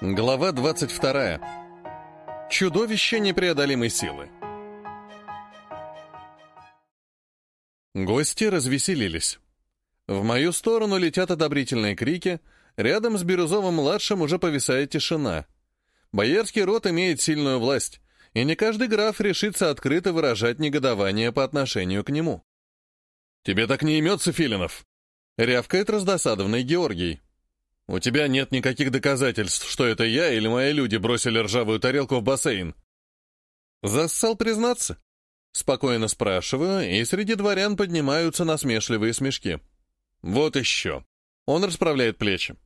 Глава 22. Чудовище непреодолимой силы. Гости развеселились. В мою сторону летят одобрительные крики, рядом с Бирюзовым-младшим уже повисает тишина. Боярский род имеет сильную власть, и не каждый граф решится открыто выражать негодование по отношению к нему. «Тебе так не имется, Филинов!» — рявкает раздосадованный Георгий. «У тебя нет никаких доказательств, что это я или мои люди бросили ржавую тарелку в бассейн». Зассал признаться. Спокойно спрашиваю, и среди дворян поднимаются насмешливые смешки. «Вот еще». Он расправляет плечи.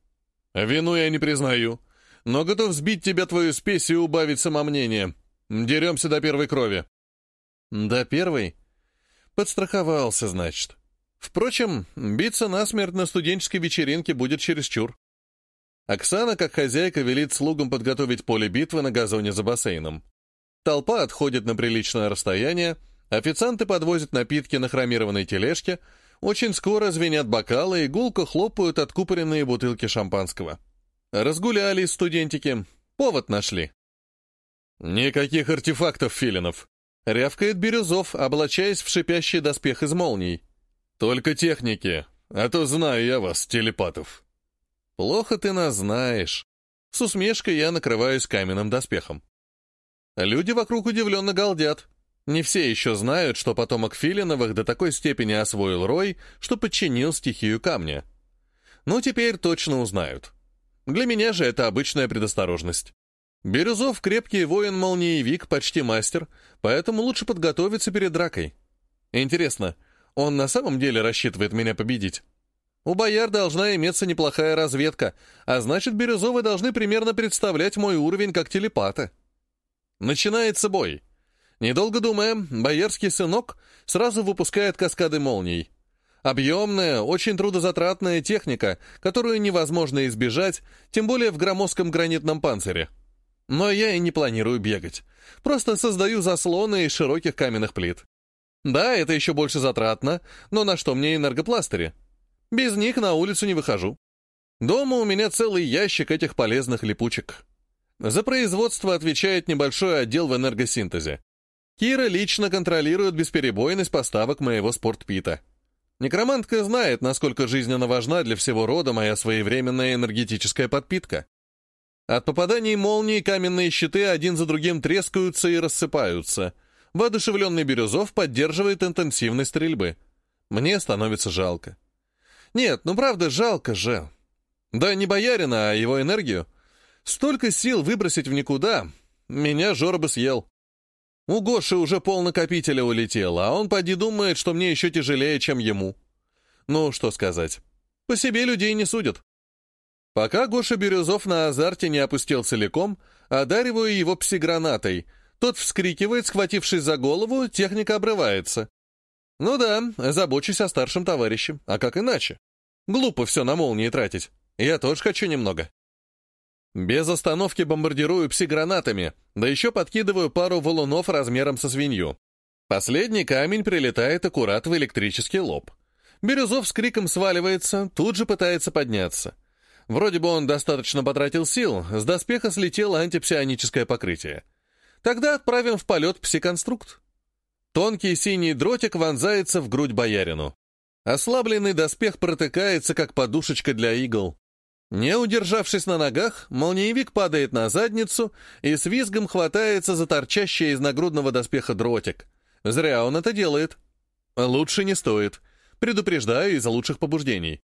«Вину я не признаю, но готов сбить тебя твою спесь и убавить самомнение. Деремся до первой крови». «До первой?» Подстраховался, значит. Впрочем, биться насмерть на студенческой вечеринке будет чересчур. Оксана, как хозяйка, велит слугам подготовить поле битвы на газоне за бассейном. Толпа отходит на приличное расстояние, официанты подвозят напитки на хромированной тележке, очень скоро звенят бокалы и гулко хлопают откупоренные бутылки шампанского. Разгулялись студентики, повод нашли. «Никаких артефактов, Филинов!» — рявкает Бирюзов, облачаясь в шипящий доспех из молний. «Только техники, а то знаю я вас, телепатов». «Плохо ты нас знаешь». С усмешкой я накрываюсь каменным доспехом. Люди вокруг удивленно галдят. Не все еще знают, что потомок Филиновых до такой степени освоил рой, что подчинил стихию камня. Ну, теперь точно узнают. Для меня же это обычная предосторожность. Бирюзов — крепкий воин-молниевик, почти мастер, поэтому лучше подготовиться перед дракой. Интересно, он на самом деле рассчитывает меня победить? У бояр должна иметься неплохая разведка, а значит, Бирюзовы должны примерно представлять мой уровень как телепата. Начинается бой. Недолго думая, боярский сынок сразу выпускает каскады молний. Объемная, очень трудозатратная техника, которую невозможно избежать, тем более в громоздком гранитном панцире. Но я и не планирую бегать. Просто создаю заслоны из широких каменных плит. Да, это еще больше затратно, но на что мне энергопластыри? Без них на улицу не выхожу. Дома у меня целый ящик этих полезных липучек. За производство отвечает небольшой отдел в энергосинтезе. Кира лично контролирует бесперебойность поставок моего спортпита. Некромантка знает, насколько жизненно важна для всего рода моя своевременная энергетическая подпитка. От попаданий молнии каменные щиты один за другим трескаются и рассыпаются. Воодушевленный Бирюзов поддерживает интенсивность стрельбы. Мне становится жалко. Нет, ну правда, жалко же. Да не боярина, а его энергию. Столько сил выбросить в никуда. Меня Жора бы съел. У Гоши уже пол накопителя улетел, а он поди думает, что мне еще тяжелее, чем ему. Ну, что сказать. По себе людей не судят. Пока Гоша Бирюзов на азарте не опустил целиком, одариваю его пси-гранатой. Тот вскрикивает, схватившись за голову, техника обрывается. Ну да, забочусь о старшем товарище, а как иначе? Глупо все на молнии тратить. Я тоже хочу немного. Без остановки бомбардирую пси-гранатами, да еще подкидываю пару валунов размером со свинью. Последний камень прилетает аккурат в электрический лоб. Бирюзов с криком сваливается, тут же пытается подняться. Вроде бы он достаточно потратил сил, с доспеха слетело антипсионическое покрытие. Тогда отправим в полет псиконструкт. Тонкий синий дротик вонзается в грудь боярину. Ослабленный доспех протыкается, как подушечка для игл. Не удержавшись на ногах, молниевик падает на задницу и с визгом хватается за торчащий из нагрудного доспеха дротик. Зря он это делает. Лучше не стоит. Предупреждаю из-за лучших побуждений.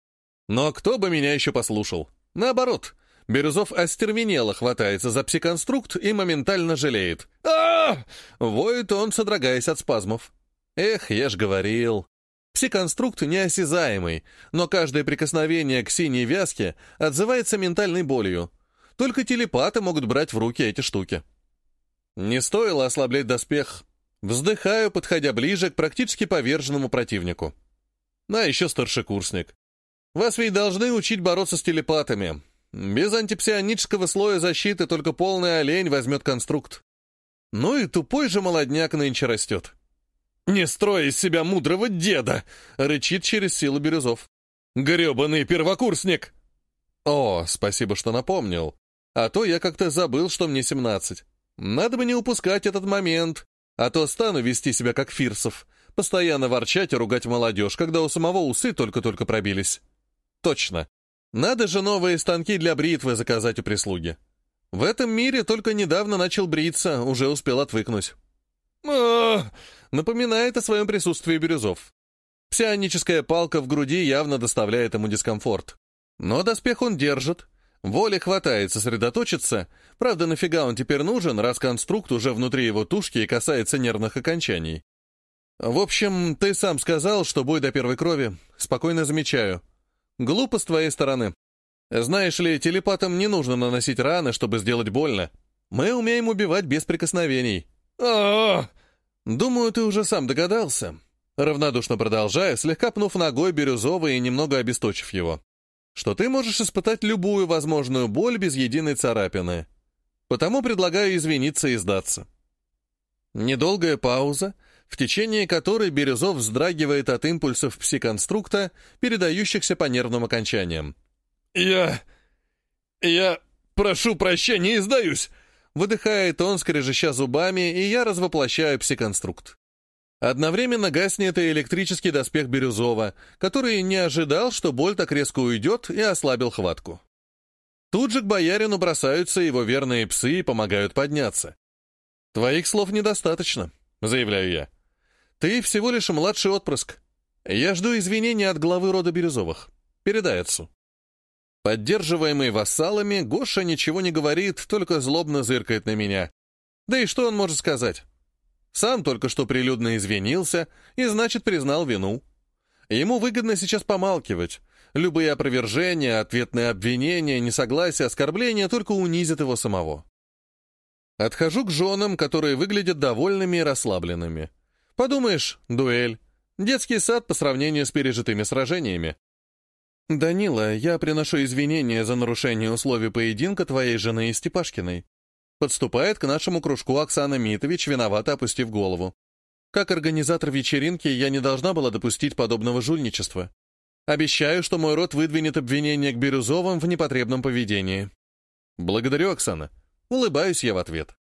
Но кто бы меня еще послушал? Наоборот, Бирюзов остервенело хватается за псиконструкт и моментально жалеет. а, Воет он, содрогаясь от спазмов. Эх, я ж говорил. Псиконструкт неосязаемый, но каждое прикосновение к синей вязке отзывается ментальной болью. Только телепаты могут брать в руки эти штуки. Не стоило ослаблять доспех. Вздыхаю, подходя ближе к практически поверженному противнику. А еще старшекурсник. Вас ведь должны учить бороться с телепатами, без антипсионического слоя защиты только полный олень возьмет конструкт. Ну и тупой же молодняк нынче растет. «Не строй из себя мудрого деда!» — рычит через силу Бирюзов. «Гребаный первокурсник!» «О, спасибо, что напомнил. А то я как-то забыл, что мне 17. Надо бы не упускать этот момент, а то стану вести себя как Фирсов, постоянно ворчать и ругать молодежь, когда у самого усы только-только пробились. Точно. Надо же новые станки для бритвы заказать у прислуги. В этом мире только недавно начал бриться, уже успел отвыкнуть. А Напоминает о своем присутствии Бирюзов. Псионическая палка в груди явно доставляет ему дискомфорт. Но доспех он держит. Воли хватает сосредоточиться. Правда, нафига он теперь нужен, раз конструкт уже внутри его тушки и касается нервных окончаний. В общем, ты сам сказал, что бой до первой крови. Спокойно замечаю. Глупо с твоей стороны. Знаешь ли, телепатам не нужно наносить раны, чтобы сделать больно. Мы умеем убивать без прикосновений. а Думаю, ты уже сам догадался. Равнодушно продолжая, слегка пнув ногой бирюзовый и немного обесточив его. Что ты можешь испытать любую возможную боль без единой царапины. Потому предлагаю извиниться и сдаться. Недолгая пауза, в течение которой Бирюзов вздрагивает от импульсов псиконструкта, передающихся по нервным окончаниям. «Я... я прошу прощения и сдаюсь!» Выдыхает он, скрежеща зубами, и я развоплощаю псиконструкт. Одновременно гаснет и электрический доспех Бирюзова, который не ожидал, что боль так резко уйдет, и ослабил хватку. Тут же к боярину бросаются его верные псы и помогают подняться. «Твоих слов недостаточно», — заявляю я. «Ты всего лишь младший отпрыск. Я жду извинения от главы рода Бирюзовых. Передай отцу». Поддерживаемый вассалами, Гоша ничего не говорит, только злобно зыркает на меня. Да и что он может сказать? Сам только что прилюдно извинился и, значит, признал вину. Ему выгодно сейчас помалкивать. Любые опровержения, ответные обвинения, несогласия, оскорбления только унизят его самого. Отхожу к женам, которые выглядят довольными и расслабленными. Подумаешь, дуэль. Детский сад по сравнению с пережитыми сражениями. «Данила, я приношу извинения за нарушение условий поединка твоей жены и Степашкиной. Подступает к нашему кружку Оксана Митович, виновато опустив голову. Как организатор вечеринки я не должна была допустить подобного жульничества. Обещаю, что мой род выдвинет обвинение к Бирюзовым в непотребном поведении. Благодарю, Оксана. Улыбаюсь я в ответ.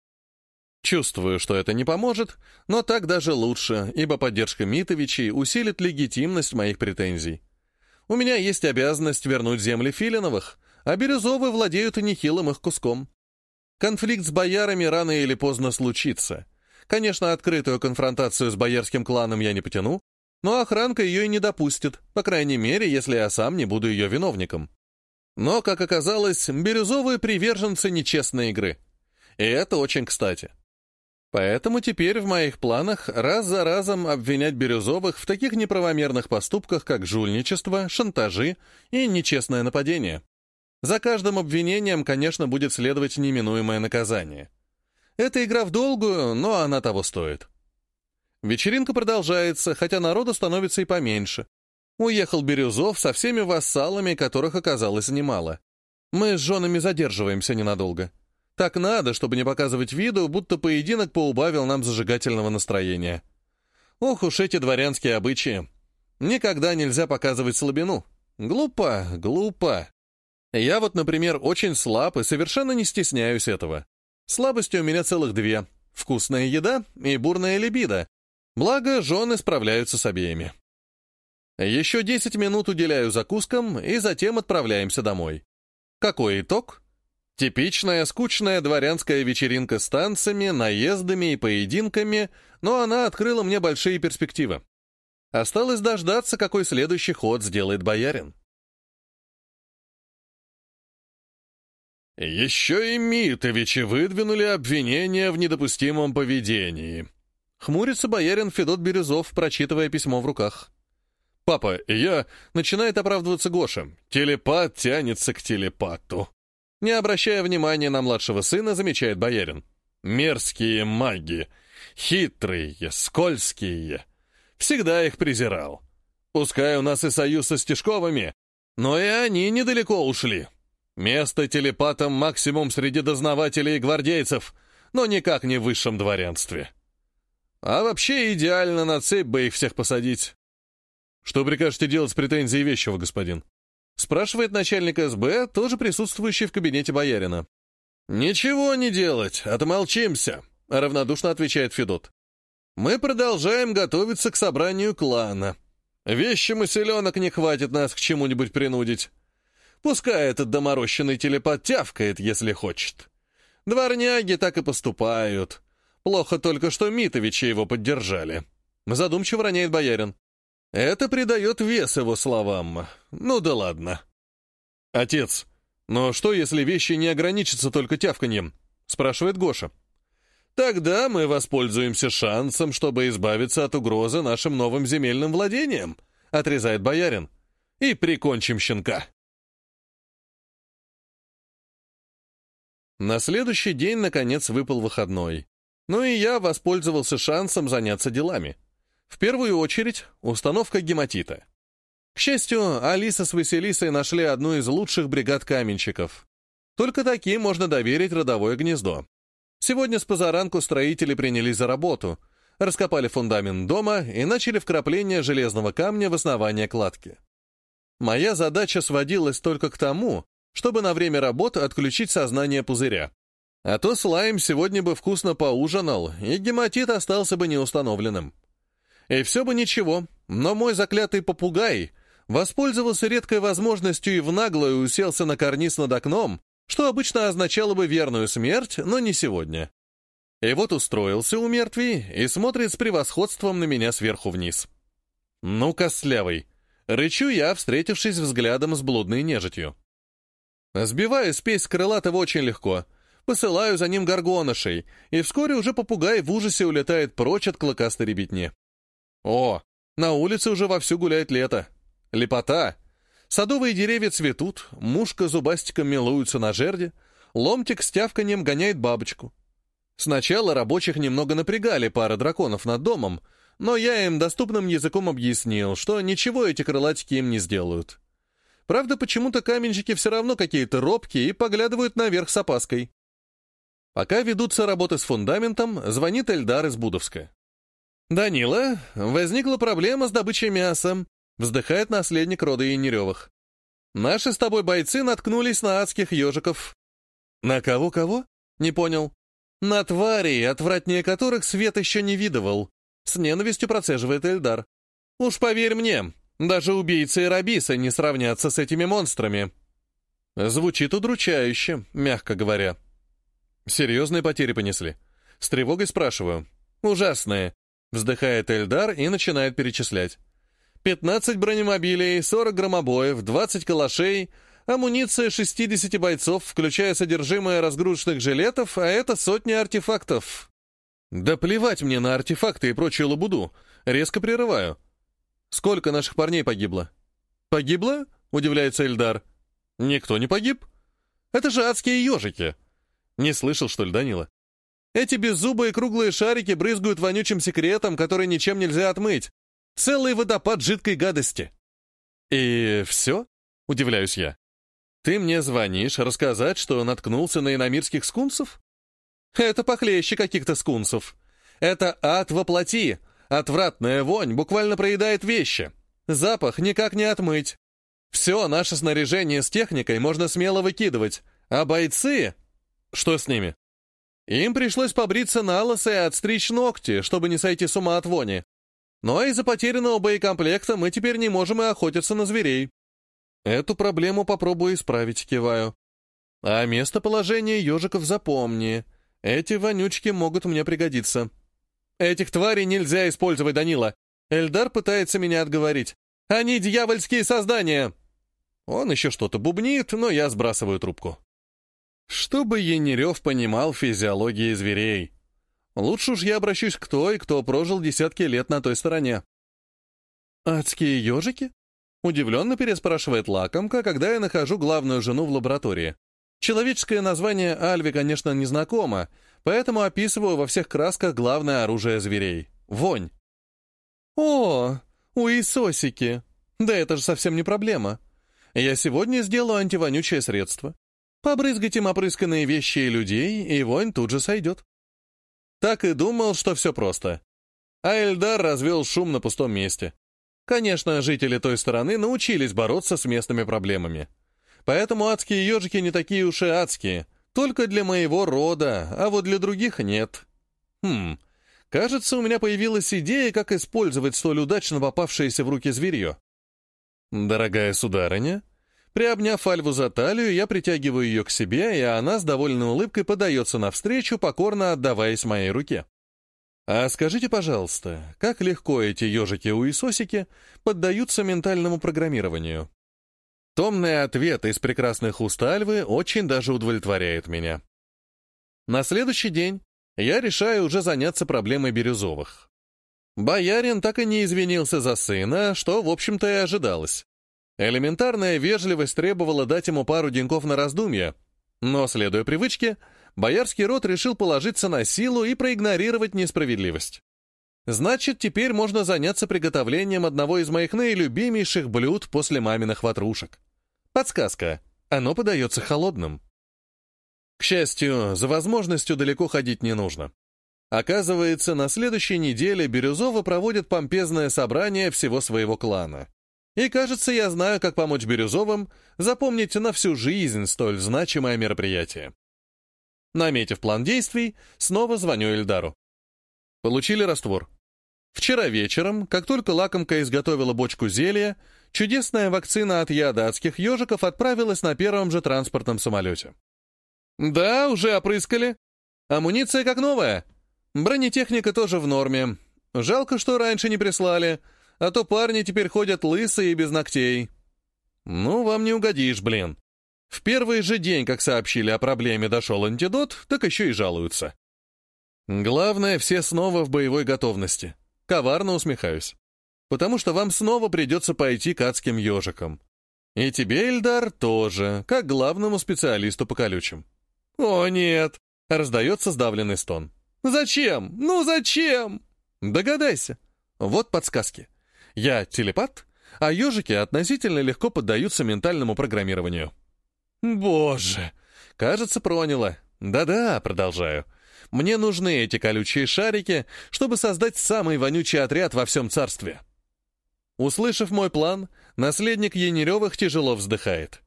Чувствую, что это не поможет, но так даже лучше, ибо поддержка Митовичей усилит легитимность моих претензий. У меня есть обязанность вернуть земли Филиновых, а Бирюзовы владеют и нехилым их куском. Конфликт с боярами рано или поздно случится. Конечно, открытую конфронтацию с боярским кланом я не потяну, но охранка ее и не допустит, по крайней мере, если я сам не буду ее виновником. Но, как оказалось, бирюзовые приверженцы нечестной игры. И это очень кстати. Поэтому теперь в моих планах раз за разом обвинять бирюзовых в таких неправомерных поступках, как жульничество, шантажи и нечестное нападение. За каждым обвинением, конечно, будет следовать неминуемое наказание. Это игра в долгую, но она того стоит. Вечеринка продолжается, хотя народу становится и поменьше. Уехал Бирюзов со всеми вассалами, которых оказалось немало. Мы с женами задерживаемся ненадолго. Так надо, чтобы не показывать виду, будто поединок поубавил нам зажигательного настроения. Ох уж эти дворянские обычаи. Никогда нельзя показывать слабину. Глупо, глупо. Я вот, например, очень слаб и совершенно не стесняюсь этого. Слабости у меня целых две. Вкусная еда и бурная либидо. Благо, жены справляются с обеими. Еще 10 минут уделяю закускам и затем отправляемся домой. Какой итог? Типичная скучная дворянская вечеринка с танцами, наездами и поединками, но она открыла мне большие перспективы. Осталось дождаться, какой следующий ход сделает боярин. «Еще и Митовичи выдвинули обвинения в недопустимом поведении», — хмурится боярин Федот Бирюзов, прочитывая письмо в руках. «Папа, я...» — начинает оправдываться Гоша. «Телепат тянется к телепату». Не обращая внимания на младшего сына, замечает боярин. «Мерзкие маги, хитрые, скользкие. Всегда их презирал. Пускай у нас и союз со Стешковыми, но и они недалеко ушли». Место телепатам максимум среди дознавателей и гвардейцев, но никак не в высшем дворянстве. А вообще идеально на цепь бы их всех посадить. Что прикажете делать с претензией вещего, господин? Спрашивает начальник СБ, тоже присутствующий в кабинете боярина. «Ничего не делать, отмолчимся», — равнодушно отвечает Федот. «Мы продолжаем готовиться к собранию клана. Вещим селенок не хватит нас к чему-нибудь принудить. Пускай этот доморощенный телепат тявкает, если хочет. Дворняги так и поступают. Плохо только, что Митовичи его поддержали». Задумчиво роняет боярин. Это придает вес его словам. Ну да ладно. «Отец, но что, если вещи не ограничатся только тявканьем?» — спрашивает Гоша. «Тогда мы воспользуемся шансом, чтобы избавиться от угрозы нашим новым земельным владениям», — отрезает боярин. «И прикончим щенка». На следующий день, наконец, выпал выходной. Ну и я воспользовался шансом заняться делами. В первую очередь, установка гематита. К счастью, Алиса с Василисой нашли одну из лучших бригад каменщиков. Только таким можно доверить родовое гнездо. Сегодня с позаранку строители принялись за работу, раскопали фундамент дома и начали вкрапление железного камня в основание кладки. Моя задача сводилась только к тому, чтобы на время работы отключить сознание пузыря. А то слайм сегодня бы вкусно поужинал, и гематит остался бы неустановленным. И все бы ничего, но мой заклятый попугай воспользовался редкой возможностью и в наглую уселся на карниз над окном, что обычно означало бы верную смерть, но не сегодня. И вот устроился у мертвей и смотрит с превосходством на меня сверху вниз. «Ну, костлявый!» — рычу я, встретившись взглядом с блудной нежитью. Сбиваю спесь крылатого очень легко, посылаю за ним горгонышей, и вскоре уже попугай в ужасе улетает прочь от клыкастой ребятни. О, на улице уже вовсю гуляет лето. Лепота. Садовые деревья цветут, мушка зубастиком милуется на жерде, ломтик с тявканьем гоняет бабочку. Сначала рабочих немного напрягали пара драконов над домом, но я им доступным языком объяснил, что ничего эти крылатики им не сделают. Правда, почему-то каменщики все равно какие-то робкие и поглядывают наверх с опаской. Пока ведутся работы с фундаментом, звонит Эльдар из Будовска. «Данила, возникла проблема с добычей мяса», — вздыхает наследник рода Янеревых. «Наши с тобой бойцы наткнулись на адских ежиков». «На кого-кого?» — не понял. «На тварей, отвратнее которых свет еще не видывал», — с ненавистью процеживает Эльдар. «Уж поверь мне, даже убийцы и рабисы не сравнятся с этими монстрами». Звучит удручающе, мягко говоря. Серьезные потери понесли. С тревогой спрашиваю. Ужасные. Вздыхает Эльдар и начинает перечислять. 15 бронемобилей, 40 громобоев, 20 калашей, амуниция 60 бойцов, включая содержимое разгрузочных жилетов, а это сотни артефактов. Да плевать мне на артефакты и прочую лабуду. Резко прерываю. Сколько наших парней погибло? Погибло? Удивляется Эльдар. Никто не погиб. Это же адские ежики. Не слышал, что ли, Данила? Эти беззубые круглые шарики брызгают вонючим секретом, который ничем нельзя отмыть. Целый водопад жидкой гадости. И все? Удивляюсь я. Ты мне звонишь рассказать, что наткнулся на иномирских скунсов? Это похлеще каких-то скунсов. Это ад воплоти. Отвратная вонь буквально проедает вещи. Запах никак не отмыть. Все наше снаряжение с техникой можно смело выкидывать. А бойцы... Что с ними? Им пришлось побриться на лысо и отстричь ногти, чтобы не сойти с ума от вони. Но из-за потерянного боекомплекта мы теперь не можем и охотиться на зверей. Эту проблему попробую исправить, киваю. А местоположение ежиков запомни. Эти вонючки могут мне пригодиться. Этих тварей нельзя использовать, Данила. Эльдар пытается меня отговорить. Они дьявольские создания. Он еще что-то бубнит, но я сбрасываю трубку. Чтобы Янерев понимал физиологии зверей. Лучше уж я обращусь к той, кто прожил десятки лет на той стороне. «Адские ежики?» Удивленно переспрашивает лакомка, когда я нахожу главную жену в лаборатории. Человеческое название Альви, конечно, не знакомо, поэтому описываю во всех красках главное оружие зверей — вонь. «О, уисосики! Да это же совсем не проблема. Я сегодня сделаю антивонючее средство. Побрызгать им опрысканные вещи и людей, и вонь тут же сойдет. Так и думал, что все просто. А Эльдар развел шум на пустом месте. Конечно, жители той стороны научились бороться с местными проблемами. Поэтому адские ежики не такие уж и адские. Только для моего рода, а вот для других нет. Хм, кажется, у меня появилась идея, как использовать столь удачно попавшееся в руки зверье. Дорогая сударыня, приобняв Альву за талию, я притягиваю ее к себе, и она с довольной улыбкой подается навстречу, покорно отдаваясь моей руке. А скажите, пожалуйста, как легко эти ежики-уисосики поддаются ментальному программированию? Томный ответ из прекрасных уст Альвы очень даже удовлетворяет меня. На следующий день я решаю уже заняться проблемой бирюзовых. Боярин так и не извинился за сына, что, в общем-то, и ожидалось. Элементарная вежливость требовала дать ему пару деньков на раздумье, но, следуя привычке, боярский род решил положиться на силу и проигнорировать несправедливость. Значит, теперь можно заняться приготовлением одного из моих наилюбимейших блюд после маминых ватрушек. Подсказка. Оно подается холодным. К счастью, за возможностью далеко ходить не нужно. Оказывается, на следующей неделе Бирюзова проводит помпезное собрание всего своего клана. И кажется, я знаю, как помочь Бирюзовым запомнить на всю жизнь столь значимое мероприятие. Наметив план действий, снова звоню Эльдару. Получили раствор. Вчера вечером, как только лакомка изготовила бочку зелья, чудесная вакцина от яда адских ежиков отправилась на первом же транспортном самолете. Да, уже опрыскали. Амуниция как новая. Бронетехника тоже в норме. Жалко, что раньше не прислали, а то парни теперь ходят лысые и без ногтей. Ну, вам не угодишь, блин. В первый же день, как сообщили о проблеме, дошел антидот, так еще и жалуются. Главное, все снова в боевой готовности. Коварно усмехаюсь. Потому что вам снова придется пойти к адским ежикам. И тебе, Эльдар, тоже, как главному специалисту по колючим. «О, нет!» — раздается сдавленный стон. «Зачем? Ну зачем?» «Догадайся. Вот подсказки. Я телепат, а ежики относительно легко поддаются ментальному программированию». «Боже!» «Кажется, проняло. Да-да, продолжаю. Мне нужны эти колючие шарики, чтобы создать самый вонючий отряд во всем царстве». Услышав мой план, наследник Янеревых тяжело вздыхает.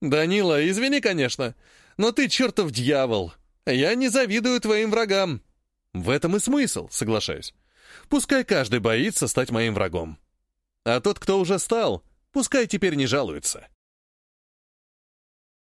«Данила, извини, конечно, но ты чертов дьявол. Я не завидую твоим врагам». В этом и смысл, соглашаюсь. Пускай каждый боится стать моим врагом. А тот, кто уже стал, пускай теперь не жалуется.